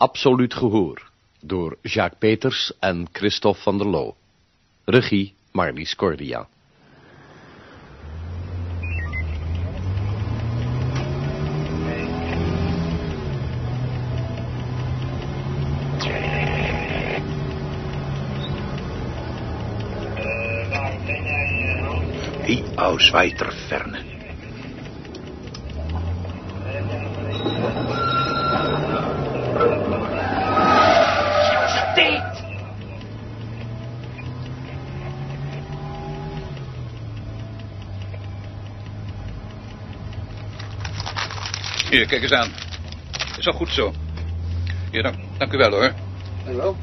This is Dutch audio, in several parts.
Absoluut Gehoor door Jacques Peters en Christophe van der Loo. Regie Marlies Cordia. Wie aus Hier, kijk eens aan. Is al goed zo. Hier, dank, dank u wel hoor. Hallo?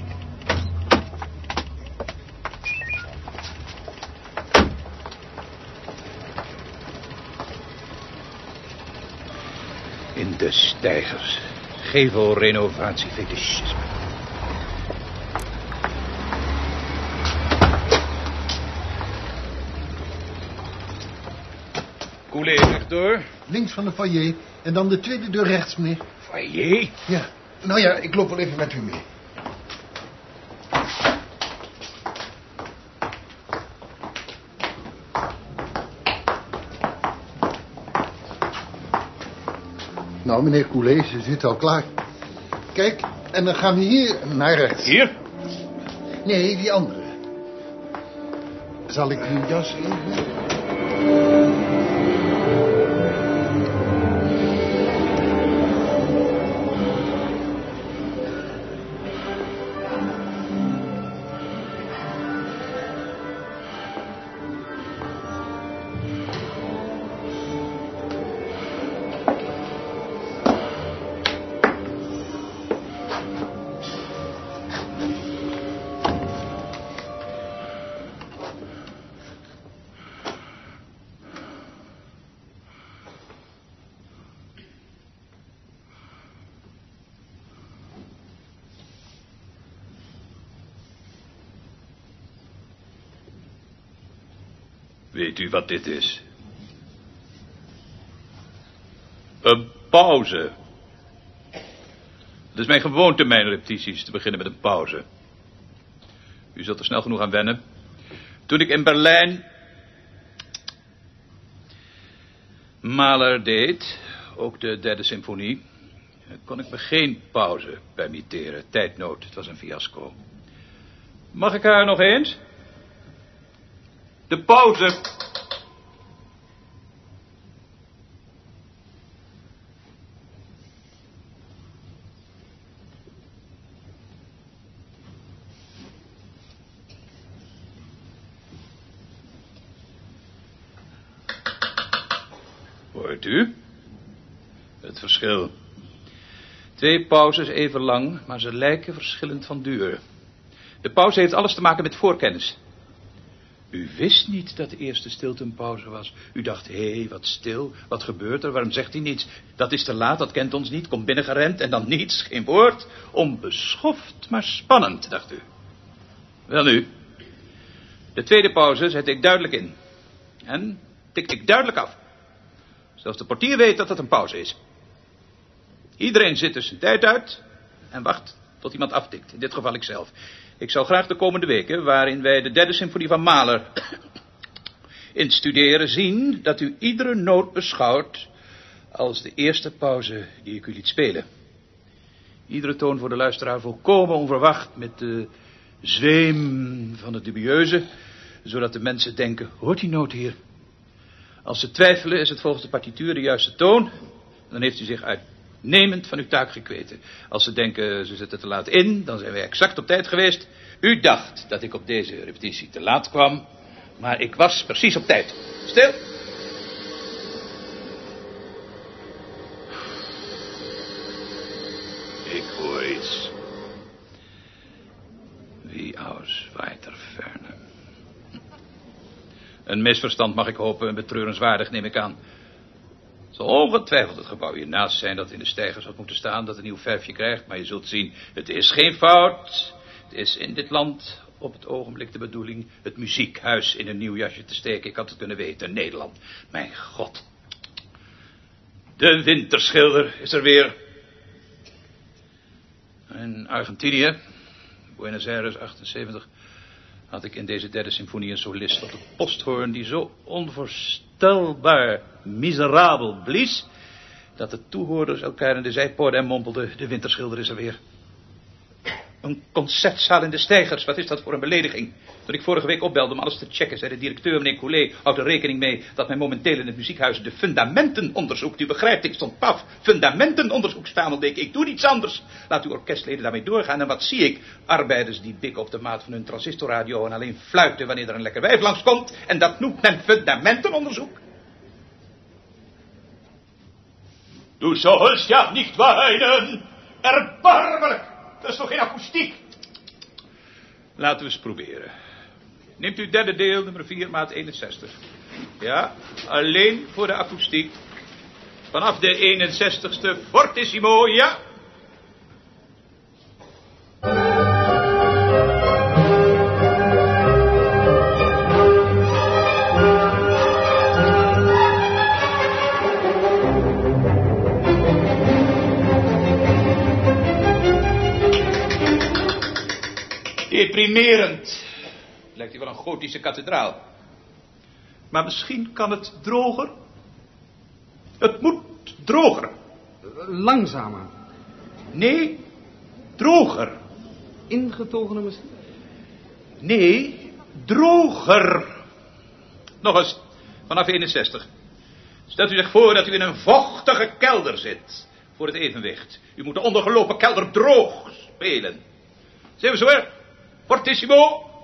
In de stijgers. Gevelrenovatiefetischisme. Coulee rechtdoor. Links van de foyer en dan de tweede deur rechts, meneer. Foyer. Ja. Nou ja, ik loop wel even met u mee. Nou, meneer Coulet, ze zit al klaar. Kijk, en dan gaan we hier naar rechts. Hier? Nee, die andere. Zal ik uw jas even... Weet u wat dit is? Een pauze. Het is mijn gewoonte mijn repetities te beginnen met een pauze. U zult er snel genoeg aan wennen. Toen ik in Berlijn Mahler deed, ook de derde symfonie, kon ik me geen pauze permitteren. Tijdnood, het was een fiasco. Mag ik haar nog eens? De pauze. Hoort u? Het verschil. Twee pauzes even lang, maar ze lijken verschillend van duur. De pauze heeft alles te maken met voorkennis. U wist niet dat de eerste stilte een pauze was. U dacht, hé, wat stil, wat gebeurt er, waarom zegt hij niets? Dat is te laat, dat kent ons niet, komt binnengerend en dan niets, geen woord. Onbeschoft, maar spannend, dacht u. Wel nu, de tweede pauze zet ik duidelijk in. En tik ik duidelijk af. Zelfs de portier weet dat het een pauze is. Iedereen zit dus zijn tijd uit en wacht tot iemand aftikt. In dit geval ikzelf. Ik zou graag de komende weken, waarin wij de derde symfonie van Mahler instuderen, zien dat u iedere noot beschouwt als de eerste pauze die ik u liet spelen. Iedere toon voor de luisteraar volkomen onverwacht met de zweem van het dubieuze, zodat de mensen denken, hoort die noot hier? Als ze twijfelen is het volgens de partituur de juiste toon, dan heeft u zich uitnemend van uw taak gekweten. Als ze denken ze zitten te laat in, dan zijn wij exact op tijd geweest. U dacht dat ik op deze repetitie te laat kwam, maar ik was precies op tijd. Stil. Ik hoor iets. Wie aus weiter ferne. Een misverstand mag ik hopen, betreurenswaardig neem ik aan. Zal ongetwijfeld het gebouw hiernaast zijn dat in de stijgers had moeten staan, dat een nieuw verfje krijgt, maar je zult zien, het is geen fout. Het is in dit land op het ogenblik de bedoeling het muziekhuis in een nieuw jasje te steken. Ik had het kunnen weten, Nederland. Mijn god. De winterschilder is er weer. In Argentinië, Buenos Aires 78, had ik in deze derde symfonie een solist op de posthoorn die zo onvoorstelbaar miserabel blies, dat de toehoorders elkaar in de zijpoort en mompelden, de winterschilder is er weer. Een concertzaal in de stijgers, wat is dat voor een belediging? Toen ik vorige week opbelde om alles te checken, zei de directeur, meneer Coulet, houdt er rekening mee dat men momenteel in het muziekhuis de fundamenten onderzoekt. U begrijpt, ik stond paf. Fundamentenonderzoek staan, ik, ik doe niets anders. Laat uw orkestleden daarmee doorgaan. En wat zie ik? Arbeiders die dik op de maat van hun transistorradio en alleen fluiten wanneer er een lekker wijf langskomt. En dat noemt men fundamentenonderzoek. Du sollst ja niet weinen. Erbarmelijk. Dat is toch geen akoestiek? Laten we eens proberen. Neemt u derde deel, nummer 4, maat 61. Ja, alleen voor de akoestiek. Vanaf de 61ste, fortissimo, ja. Deprimerend. Lijkt hier wel een gotische kathedraal. Maar misschien kan het droger. Het moet droger. Langzamer. Nee, droger. Ingetogener misschien? Nee, droger. Nog eens, vanaf 61. Stelt u zich voor dat u in een vochtige kelder zit. Voor het evenwicht. U moet de ondergelopen kelder droog spelen. Zijn we zo er? Fortissimo. Droger,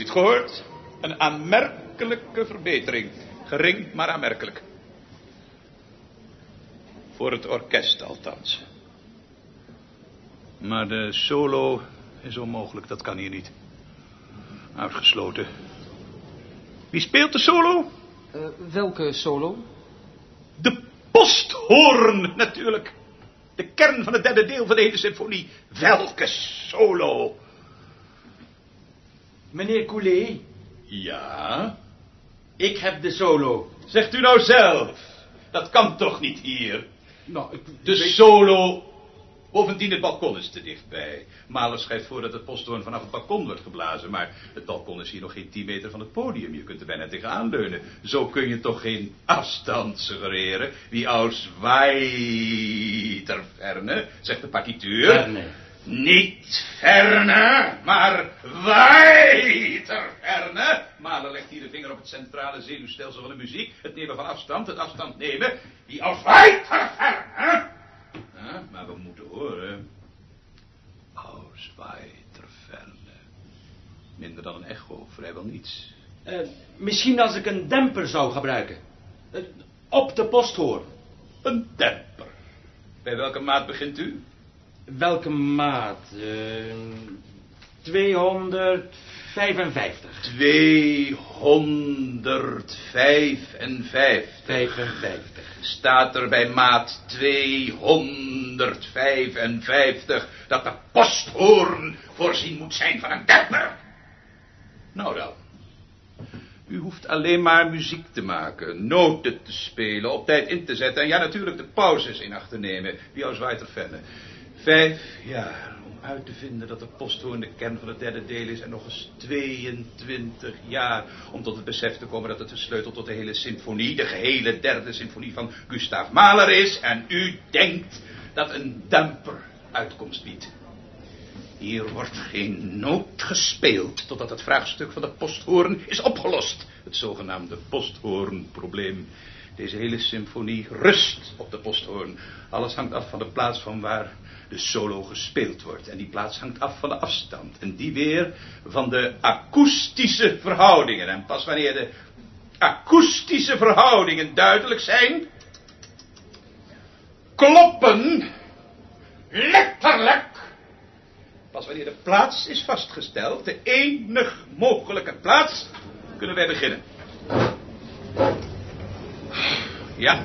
u het gehoord? Een aanmerkelijke verbetering. Gering, maar aanmerkelijk. Voor het orkest althans. Maar de solo is onmogelijk, dat kan hier niet. Uitgesloten. Wie speelt de solo? Uh, welke solo? De posthoorn, natuurlijk. De kern van het derde deel van de hele symfonie. Welke solo? Meneer Coulet, Ja? ik heb de solo. Zegt u nou zelf. Dat kan toch niet hier? Nou, ik, De solo. Bovendien, het balkon is te dichtbij. Mahler schrijft voor dat het posthoorn vanaf het balkon wordt geblazen. Maar het balkon is hier nog geen 10 meter van het podium. Je kunt er bijna tegenaan leunen. Zo kun je toch geen afstand suggereren. Wie als weiter ferne, zegt de partituur. Verne. Niet ferne, maar weiter ferne. Mahler legt hier de vinger op het centrale zenuwstelsel van de muziek. Het nemen van afstand, het afstand nemen. Die als weiter ferne. Ja, maar we moeten horen. Aus weiter ferne. Minder dan een echo, vrijwel niets. Eh, misschien als ik een demper zou gebruiken. Eh, op de posthoorn. Een demper. Bij welke maat begint u? Welke maat? Eh 255. 255. 55. Staat er bij maat 255 dat de posthoorn voorzien moet zijn van een demper? Nou dan. U hoeft alleen maar muziek te maken, noten te spelen, op tijd in te zetten en ja natuurlijk de pauzes in acht te nemen, wie als weiter vennen. Vijf jaar om uit te vinden dat de posthoorn de kern van het derde deel is en nog eens 22 jaar om tot het besef te komen dat het de sleutel tot de hele symfonie, de gehele derde symfonie van Gustav Mahler is en u denkt dat een demper uitkomst biedt. Hier wordt geen noot gespeeld totdat het vraagstuk van de posthoorn is opgelost. Het zogenaamde posthoornprobleem. Deze hele symfonie rust op de posthoorn. Alles hangt af van de plaats van waar de solo gespeeld wordt. En die plaats hangt af van de afstand. En die weer van de akoestische verhoudingen. En pas wanneer de akoestische verhoudingen duidelijk zijn... kloppen letterlijk Pas wanneer de plaats is vastgesteld, de enig mogelijke plaats, kunnen wij beginnen. Ja,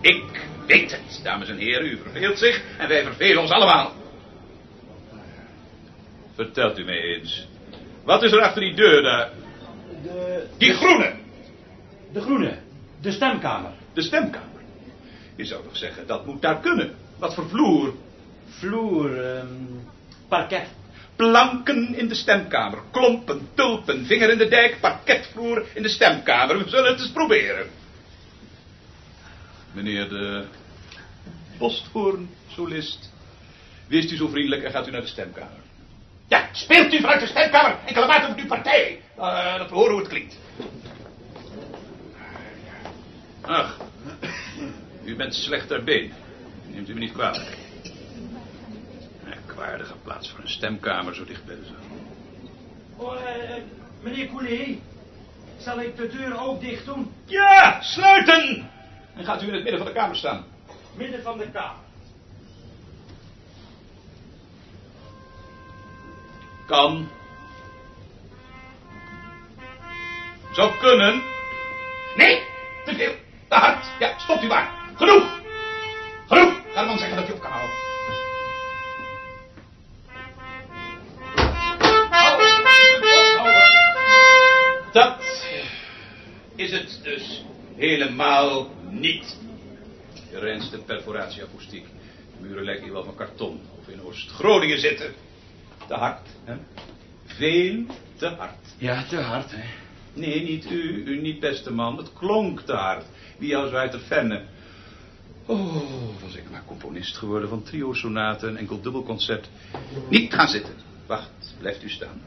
ik weet het, dames en heren. U verveelt zich en wij vervelen ons allemaal. Vertelt u mij eens. Wat is er achter die deur daar? De, Die groene. de groene. De stemkamer. De stemkamer. Je zou toch zeggen, dat moet daar kunnen. Wat voor vloer? Vloer, ehm, parket. Planken in de stemkamer. Klompen, tulpen, vinger in de dijk, parketvloer in de stemkamer. We zullen het eens proberen. Meneer de posthoornsolist, wees u zo vriendelijk en gaat u naar de stemkamer. Ja, speelt u vanuit de stemkamer. Enkele maat over uw partij. Uh, dat we horen hoe het klinkt. Ach, u bent slecht ter been. Neemt u me niet kwalijk. Merkwaardige plaats voor een stemkamer zo dicht bij de zaal. Oh, eh, eh, meneer Coulet, zal ik de deur ook dicht doen? Ja, sluiten! En gaat u in het midden van de kamer staan. Midden van de kamer. Kan. Zou kunnen. Nee, te veel. Te hard. Ja, stopt u maar. Genoeg. Genoeg. Ga de man zeggen dat je op kan houden. Dat is het dus helemaal niet. De perforatieakoestiek. De muren lijken hier wel van karton of in Oost-Groningen zitten. Te hard, hè? Veel te hard. Ja, te hard, hè. Nee, niet u, u niet, beste man. Het klonk te hard. Wie zou uit de vennen? Oh, was ik maar componist geworden van trio-sonaten, enkel dubbelconcert. Niet gaan zitten. Wacht, blijft u staan.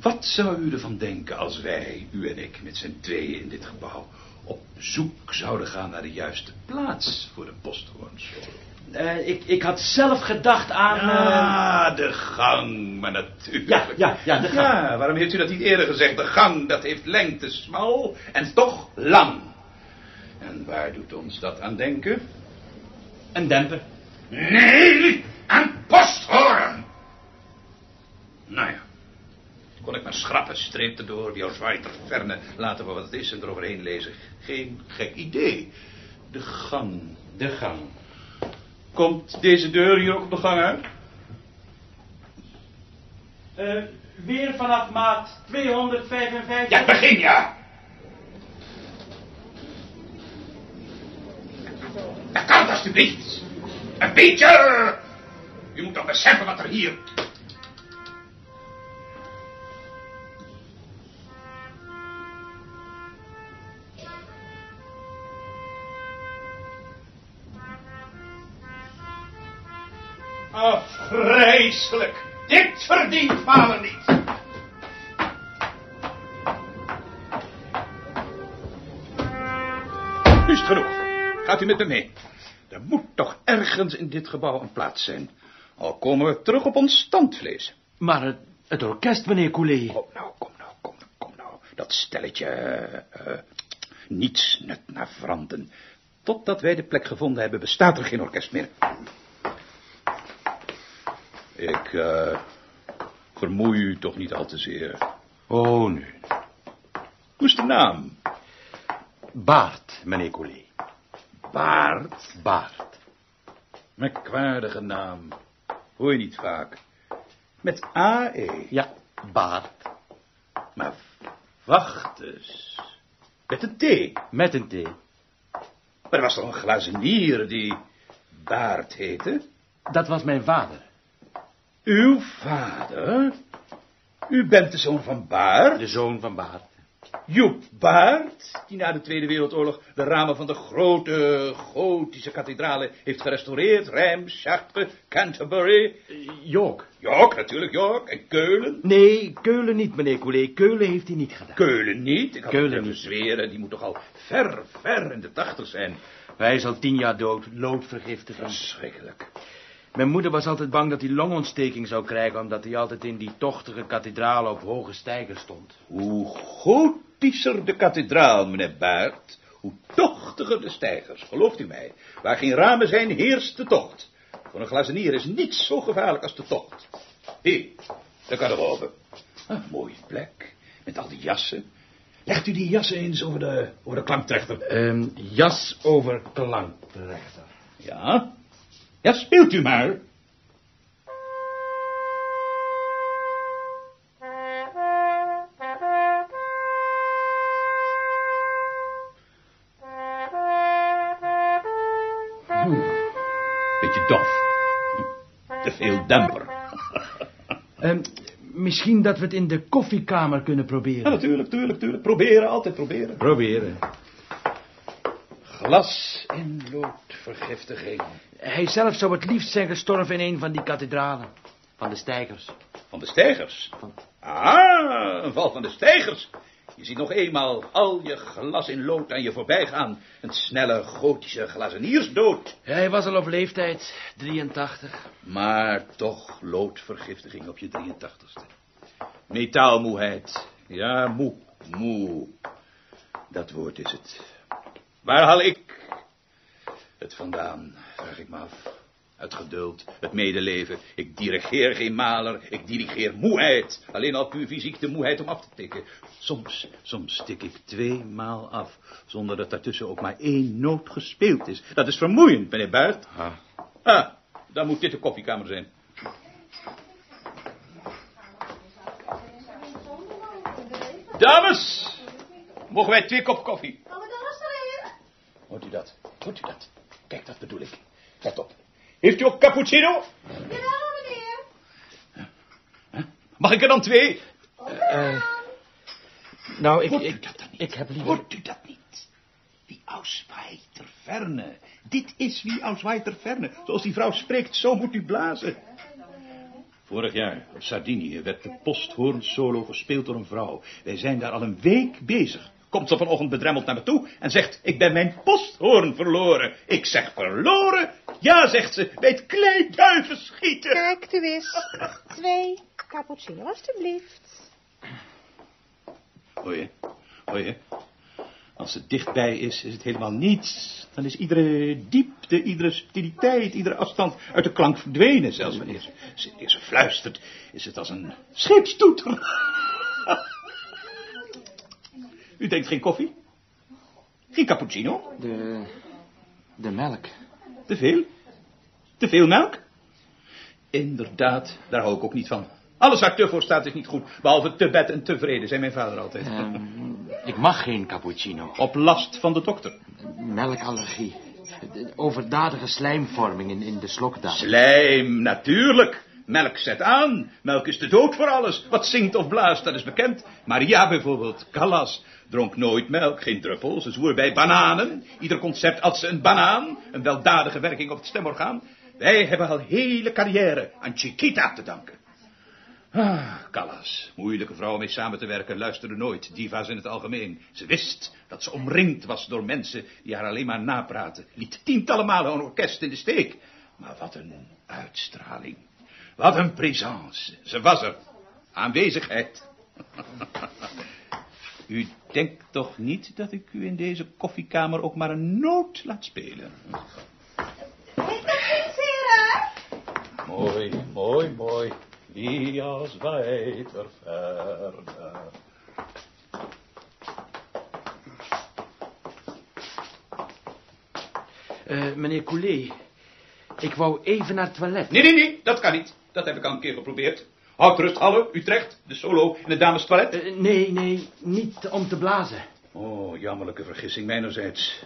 Wat zou u ervan denken als wij, u en ik, met z'n tweeën in dit gebouw, op zoek zouden gaan naar de juiste plaats voor de posthoornsolo? Eh, ik, ik had zelf gedacht aan... eh, Ah, de gang, maar natuurlijk. Ja, ja, ja, de gang. Ja, waarom heeft u dat niet eerder gezegd? De gang, dat heeft lengte smal en toch lang. En waar doet ons dat aan denken? een demper. Nee, aan posthoorn. Nou ja, kon ik maar schrappen, streep erdoor, jouw zwaiter verne, laten we wat het is en eroverheen lezen. Geen gek idee. De gang. De gang. Komt deze deur hier ook op de gang uit? Eh, weer vanaf maat 255. Ja, begin ja. Dat kan het alstublieft. Een beetje. U moet toch beseffen wat er hier... Afvreselijk. Dit verdient vader niet. Nu is het genoeg. Gaat u met me mee. Er moet toch ergens in dit gebouw een plaats zijn. Al komen we terug op ons standvlees. Maar het, het orkest, meneer Coulet. Oh, nou, kom nou, kom nou, kom nou. Dat stelletje... eh, niets nut naar veranden. Totdat wij de plek gevonden hebben, bestaat er geen orkest meer. Ik eh, vermoei u toch niet al te zeer. Oh, nu. Hoe is de naam? Baard, meneer Coulet. Baard. Baard. Merkwaardige naam. Hoor je niet vaak. Met A-E. Ja, Baard. Maar wacht eens. Met een T. Met een T. Maar er was toch een glazenier die Baard heette? Dat was mijn vader. Uw vader? U bent de zoon van Baard? De zoon van Baard. Joep Baert, die na de Tweede Wereldoorlog de ramen van de grote gotische kathedralen heeft gerestaureerd. Reims, Chartres, Canterbury. York. York, natuurlijk York. En Keulen. Nee, Keulen niet, meneer Coulet. Keulen heeft hij niet gedaan. Keulen niet. Ik had Keulen Keulen niet. zweren, die moet toch al ver, ver in de tachtig zijn. Hij is al tien jaar dood, loodvergiftiging. Verschrikkelijk. Mijn moeder was altijd bang dat hij longontsteking zou krijgen... omdat hij altijd in die tochtige kathedraal op hoge stijgers stond. Hoe gotischer de kathedraal, meneer Baert, hoe tochtiger de stijgers, gelooft u mij. Waar geen ramen zijn, heerst de tocht. Voor een glazenier is niets zo gevaarlijk als de tocht. Hé, daar kan er. Een mooie plek, met al die jassen. Legt u die jassen eens over de, over de klanktrechter. Ehm, jas over klankrechter. Ja? Ja, speelt u maar. Beetje dof. Te veel demper. Ehm, misschien dat we het in de koffiekamer kunnen Ja, proberen. natuurlijk, tuurlijk, tuurlijk. Proberen, altijd proberen. Proberen. Glas in loodvergiftiging. Hij zelf zou het liefst zijn gestorven in een van die kathedralen. Van de stijgers. Van de stijgers. Ah, een val van de stijgers. Je ziet nog eenmaal al je glas in lood aan je voorbij gaan. Een snelle gotische glazeniersdood. Hij was al op leeftijd, 83. Maar toch loodvergiftiging op je 83ste. Metaalmoeheid. Ja, moe, moe. Dat woord is het. Waar haal ik het vandaan, vraag ik me af. Het geduld, het medeleven. Ik dirigeer geen maler, ik dirigeer moeheid. Alleen al puur fysiek de moeheid om af te tikken. Soms, soms tik ik twee maal af, zonder dat daartussen ook maar één noot gespeeld is. Dat is vermoeiend, meneer Buit. Ah. Ah, dan moet dit de koffiekamer zijn. Dames, mogen wij twee kop koffie? Gaan we dan restaureren? Hoort u dat? Hoort u dat? Kijk, dat bedoel ik. Let op. Heeft u ook cappuccino? Jawel, meneer. Mag ik er dan twee? Eh, nou, ik, Hoort u ik, dat dan niet? ik heb liever... Hoort u dat niet? Wie aus weiter ferne. Dit is wie aus weiter ferne. Zoals die vrouw spreekt, zo moet u blazen. Vorig jaar op Sardinië werd de posthoorn-solo gespeeld door een vrouw. Wij zijn daar al een week bezig. Komt ze vanochtend bedremmeld naar me toe en zegt... Ik ben mijn posthoorn verloren. Ik zeg verloren? Ja, zegt ze, bij het kleiduiven schieten. Kijk, u eens. Twee cappuccino, alstublieft. Hoor je? Als het dichtbij is, is het helemaal niets. Dan is iedere diepte, iedere subtiliteit, iedere afstand uit de klank verdwenen. Zelfs wanneer ze, ze fluistert, is het als een scheepstoeter. U denkt geen koffie? Geen cappuccino? De, de melk. Te veel? Te veel melk? Inderdaad, daar hou ik ook niet van. Alles waar te voor staat is niet goed. Behalve te bed en tevreden, zei mijn vader altijd. Ehm, ik mag geen cappuccino. Op last van de dokter. Melkallergie. Overdadige slijmvorming in, in de slokdarm. Slijm, natuurlijk. Melk zet aan. Melk is de dood voor alles. Wat zingt of blaast, dat is bekend. Maria bijvoorbeeld, Callas, dronk nooit melk, geen druppel. Ze zwoer bij bananen. Ieder concert had ze een banaan. Een weldadige werking op het stemorgaan. Wij hebben al hele carrière aan Chiquita te danken. Ah, Callas, moeilijke vrouw mee samen te werken, luisterde nooit, diva's in het algemeen. Ze wist dat ze omringd was door mensen die haar alleen maar napraten. Liet tientallen malen een orkest in de steek. Maar wat een uitstraling. Wat een présence. Ze was er. Aanwezigheid. U denkt toch niet dat ik u in deze koffiekamer ook maar een noot laat spelen? Heet dat geen? Mooi, mooi, mooi. Wie als weiter verder. Eh, meneer Coulet, ik wou even naar het toilet. Nee, nee, nee, dat kan niet. Dat heb ik al een keer geprobeerd. Houd rust, Halle, Utrecht, de solo in het damestoilet. Eh, nee, nee, niet om te blazen. Oh, jammerlijke vergissing mijnerzijds.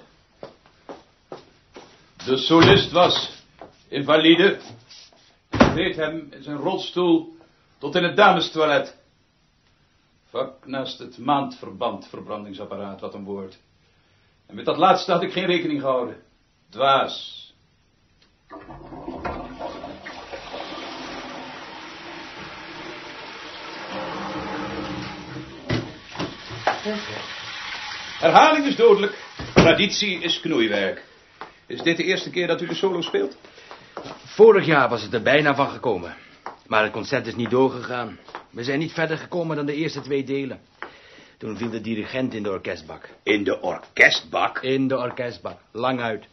De solist was invalide. Deed hem in zijn rolstoel tot in het damestoilet. Vak naast het maandverband verbrandingsapparaat, wat een woord. En met dat laatste had ik geen rekening gehouden. Dwaas. Herhaling is dodelijk. Traditie is knoeiwerk. Is dit de eerste keer dat u de solo speelt? Vorig jaar was het er bijna van gekomen. Maar het concert is niet doorgegaan. We zijn niet verder gekomen dan de eerste twee delen. Toen viel de dirigent in de orkestbak. In de orkestbak? In de orkestbak, lang uit.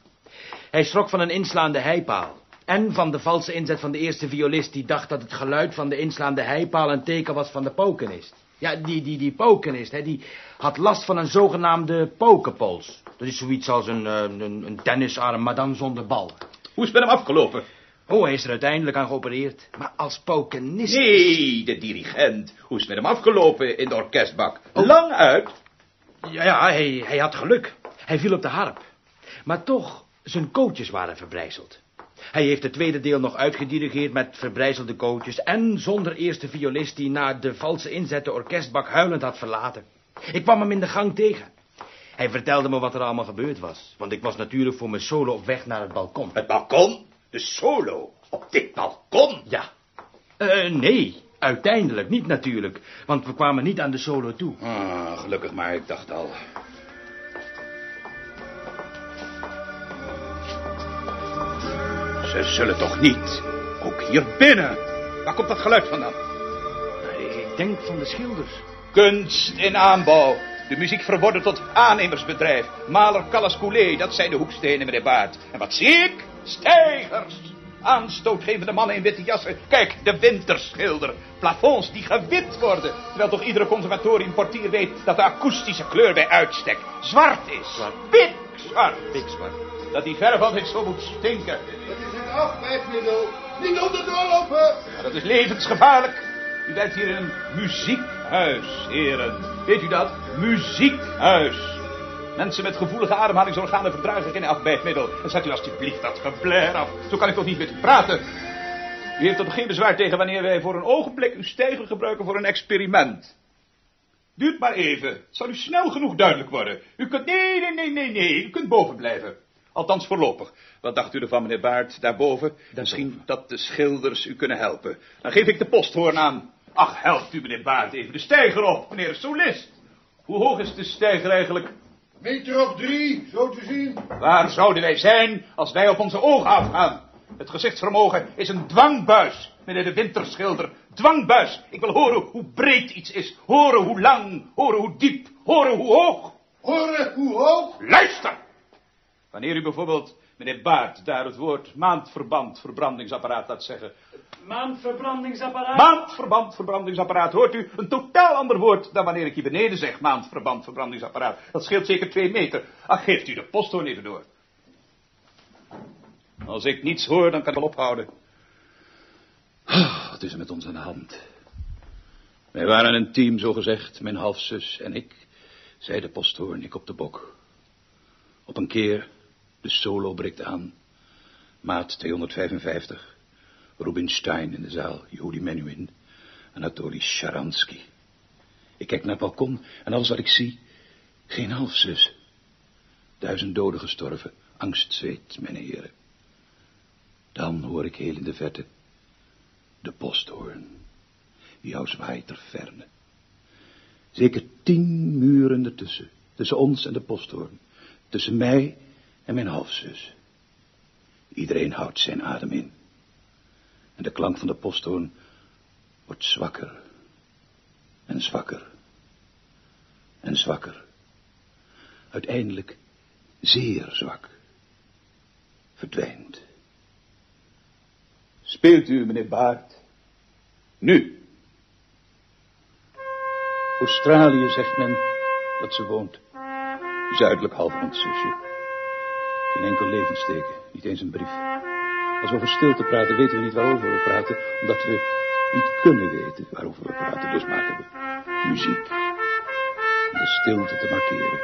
Hij schrok van een inslaande heipaal. En van de valse inzet van de eerste violist die dacht dat het geluid van de inslaande heipaal een teken was van de pokenist. Ja, die, die, die pokenist, hè, die had last van een zogenaamde pokenpols. Dat is zoiets als een, eh, een, een tennisarm, maar dan zonder bal. Hoe is het met hem afgelopen? Oh, hij is er uiteindelijk aan geopereerd. Maar als pokenist... Nee, de dirigent. Hoe is het met hem afgelopen in de orkestbak? Lang uit. Ja, ja hij, hij had geluk. Hij viel op de harp. Maar toch, zijn coaches waren verbrijzeld. Hij heeft het tweede deel nog uitgedirigeerd met verbrijzelde coaches... en zonder eerste violist die na de valse inzet de orkestbak huilend had verlaten. Ik kwam hem in de gang tegen. Hij vertelde me wat er allemaal gebeurd was. Want ik was natuurlijk voor mijn solo op weg naar het balkon. Het balkon? De solo? Op dit balkon? Ja. Eh, nee, uiteindelijk niet natuurlijk. Want we kwamen niet aan de solo toe. Ah, gelukkig maar, ik dacht al. Ze zullen toch niet, ook hier binnen. Waar komt dat geluid vandaan? Ik denk van de schilders. Kunst in aanbouw. De muziek verworden tot aannemersbedrijf. Maler Callas Coulet, dat zijn de hoekstenen, meneer Baart. En wat zie ik? Stijgers. Aanstootgevende mannen in witte jassen. Kijk, de winterschilder. Plafonds die gewit worden. Terwijl toch iedere conservatoriumportier weet dat de akoestische kleur bij uitstek zwart is. Zwart. Pikzwart. Pikzwart. Dat die verf altijd zo moet stinken. Afwijkmiddel. Niet onder doorlopen. Maar dat is levensgevaarlijk. U werkt hier in een muziekhuis, heren. Weet u dat? Muziekhuis. Mensen met gevoelige ademhalingsorganen verdragen geen afbijtmiddel. En zet u alstublieft dat geblair af. Zo kan ik toch niet met u praten. U heeft toch geen bezwaar tegen wanneer wij voor een ogenblik uw stijger gebruiken voor een experiment. Duurt maar even. Het zal u snel genoeg duidelijk worden. U kunt... Nee, nee, nee, nee, nee. U kunt boven blijven. Althans voorlopig. Wat dacht u ervan, meneer Baart, daarboven? Misschien dat de schilders u kunnen helpen. Dan geef ik de posthoorn aan. Ach, helpt u, meneer Baart, even de stijger op, meneer de solist. Hoe hoog is de stijger eigenlijk? Meter op drie, zo te zien. Waar zouden wij zijn als wij op onze ogen afgaan? Het gezichtsvermogen is een dwangbuis, meneer de winterschilder. Dwangbuis. Ik wil horen hoe breed iets is. Horen hoe lang. Horen hoe diep. Horen hoe hoog. Horen hoe hoog? Luister! Wanneer u bijvoorbeeld, meneer Baart, daar het woord maandverband, verbrandingsapparaat laat zeggen. Maandverbrandingsapparaat. Maandverband, verbrandingsapparaat, hoort u een totaal ander woord dan wanneer ik hier beneden zeg maandverband, verbrandigingsapparaat. Dat scheelt zeker twee meter. Ach, geeft u de posthoorn even door. Als ik niets hoor, dan kan ik wel ophouden. Ah, Wat is er met ons aan de hand? Wij waren een team, zo gezegd, mijn halfzus en ik, zei de posthoorn, ik op de bok. Op een keer, de solo breekt aan. Maat 255. Rubinstein in de zaal, Yehudi Menuhin, Anatoly Sharansky. Ik kijk naar het balkon en alles wat ik zie, geen halfzus. Duizend doden gestorven, angstzweet, mijn heren. Dan hoor ik heel in de verte de posthoorn. Jou zwaait er verne. Zeker tien muren ertussen, tussen ons en de posthoorn. Tussen mij en mijn halfzus. Iedereen houdt zijn adem in. En de klank van de posthoorn wordt zwakker. En zwakker. En zwakker. Uiteindelijk zeer zwak. Verdwijnt. Speelt u, meneer Baart? Nu. Australië zegt men dat ze woont. Zuidelijk halfrond zusje in enkel levensteken, niet eens een brief. Als we over stilte praten, weten we niet waarover we praten, omdat we niet kunnen weten waarover we praten. Dus maken we muziek. Om de stilte te markeren.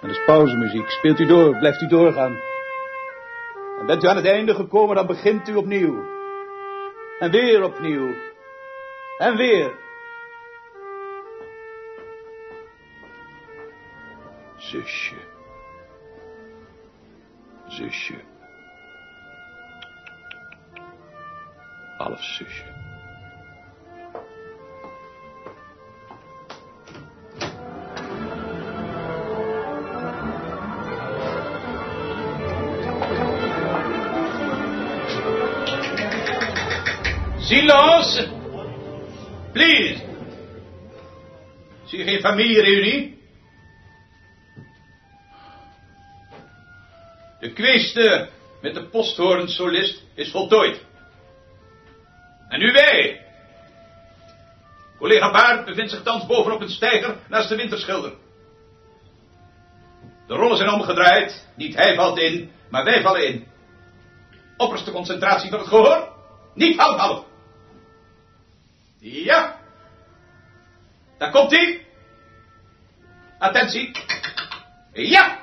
En dat is pauzemuziek. Speelt u door, blijft u doorgaan. En bent u aan het einde gekomen, dan begint u opnieuw. En weer opnieuw. En weer. Zusje. Zusje. Half zusje. Silence! Please! Zie je geen familiereunie? De kwestie met de posthoornsolist is voltooid. En nu wij. Collega Baard bevindt zich thans bovenop een steiger naast de winterschilder. De rollen zijn omgedraaid. Niet hij valt in, maar wij vallen in. Opperste concentratie van het gehoor. Niet half Ja. Daar komt hij. Attentie. Ja.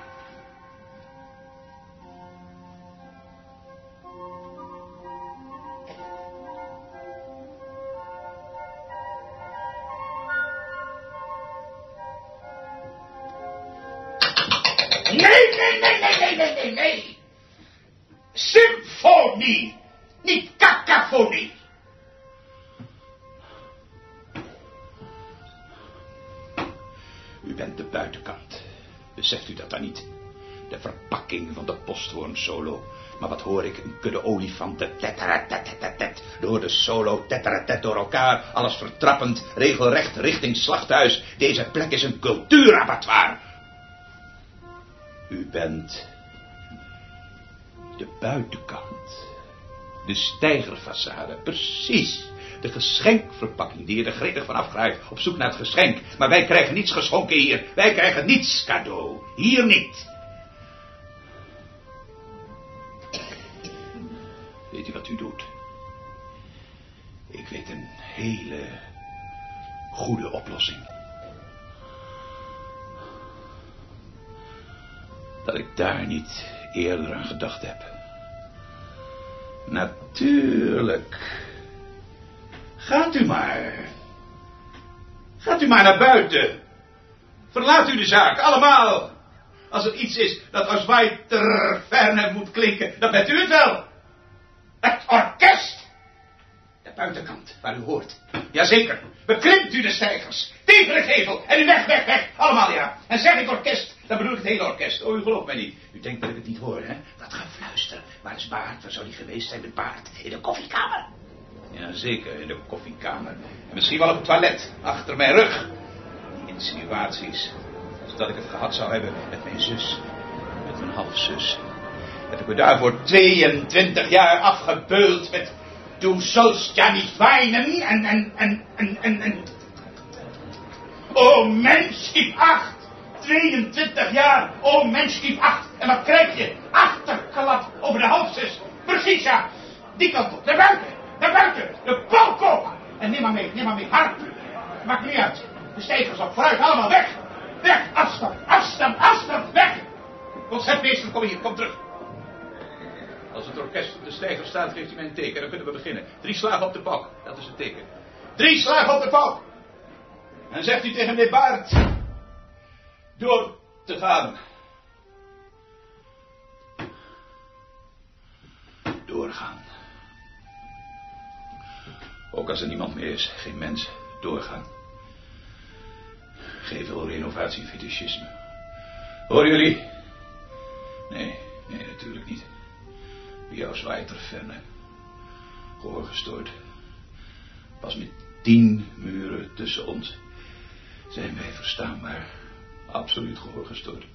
Solo. Maar wat hoor ik? Een kudde olifanten. Tetteratetetetet. Door de solo. Tetteratet door elkaar. Alles vertrappend. Regelrecht richting slachthuis. Deze plek is een cultuurabattoir. Bent... De buitenkant. De stijgerfaçade. Precies. De geschenkverpakking die je er gretig van afgrijpt op zoek naar het geschenk. Maar wij krijgen niets geschonken hier. Wij krijgen niets cadeau. Hier niet. Weet u wat u doet? Ik weet een hele goede oplossing. Dat ik daar niet eerder aan gedacht heb. Natuurlijk. Gaat u maar. Gaat u maar naar buiten. Verlaat u de zaak, allemaal. Als er iets is dat als weiter ferne moet klinken, dan bent u het wel. Het orkest! De buitenkant, waar u hoort. Jazeker. Beklimt u de stijgers. Tegen de gevel. En u weg, weg, weg. Allemaal ja. En zeg ik orkest, dan bedoel ik het hele orkest. Oh, u gelooft mij niet. U denkt dat ik het niet hoor, hè? Dat gefluister. Waar is Baart? Waar zou die geweest zijn met Baart? In de koffiekamer. Jazeker, in de koffiekamer. En misschien wel op het toilet. Achter mijn rug. Insinuaties. Zodat ik het gehad zou hebben met mijn zus. Met mijn halfzus heb ik me daarvoor 22 jaar afgebeuld met Du sollst ja niet weinen en, en, en, en, en, en. Oh, menschkiep 8. 22 jaar. Oh, menschkiep 8. En wat krijg je? Achterklap over de halsjes. Precies, ja. Die kant op. Naar buiten. Naar buiten. De balkop. En neem maar mee. Neem maar mee. Hard. Maakt niet uit. De stijgers op. Vooruit. Allemaal weg. Weg. Afstand. Afstand. Afstand. Weg. Concertmeester, kom hier. Kom terug. Als het orkest de stijger staat, geeft hij mij een teken. Dan kunnen we beginnen. Drie slagen op de pak. Dat is het teken. Drie slagen op de pak. En zegt u tegen de baard. Door te gaan. Doorgaan. Ook als er niemand meer is. Geen mens. Doorgaan. Geen veel renovatie fetischisme. Horen jullie? Nee, nee, natuurlijk niet. Jouw zwaait er verne. Gehoor gestoord. Pas met tien muren tussen ons zijn wij verstaanbaar. Absoluut gehoor gestoord.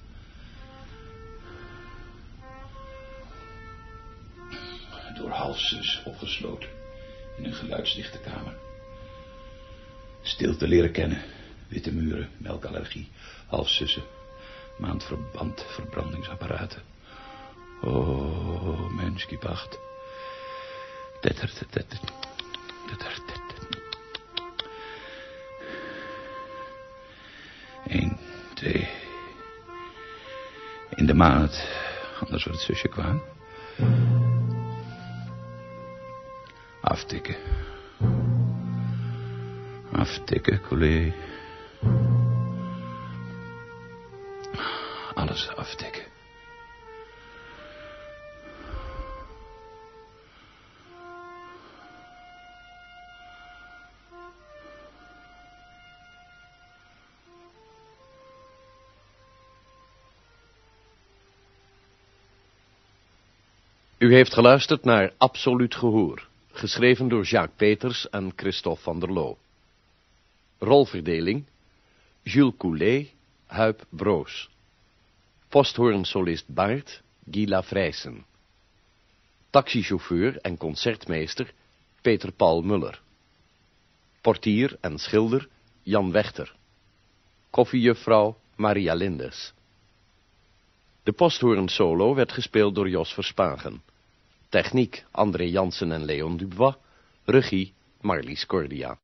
Door halszus opgesloten in een geluidsdichte kamer. Stilte leren kennen. Witte muren, melkallergie, halszussen, maandverband, verbrandingsapparaten. Oh, menschie pacht. Eén, De maand. Anders wordt het zusje kwaad. Aftikken. Aftikken, collega. vingers afdekken. U heeft geluisterd naar Absoluut Gehoor, geschreven door Jacques Peters en Christophe van der Loo. Rolverdeling, Jules Coulet, Huip Broos. Posthoornsolist Bart, Guy Lavrijsen. Taxichauffeur en concertmeester, Peter Paul Muller. Portier en schilder, Jan Wechter. Koffiejuffrouw, Maria Lindes. De posthoorn solo werd gespeeld door Jos Verspagen. Techniek André Jansen en Leon Dubois. Regie Marlies Cordia.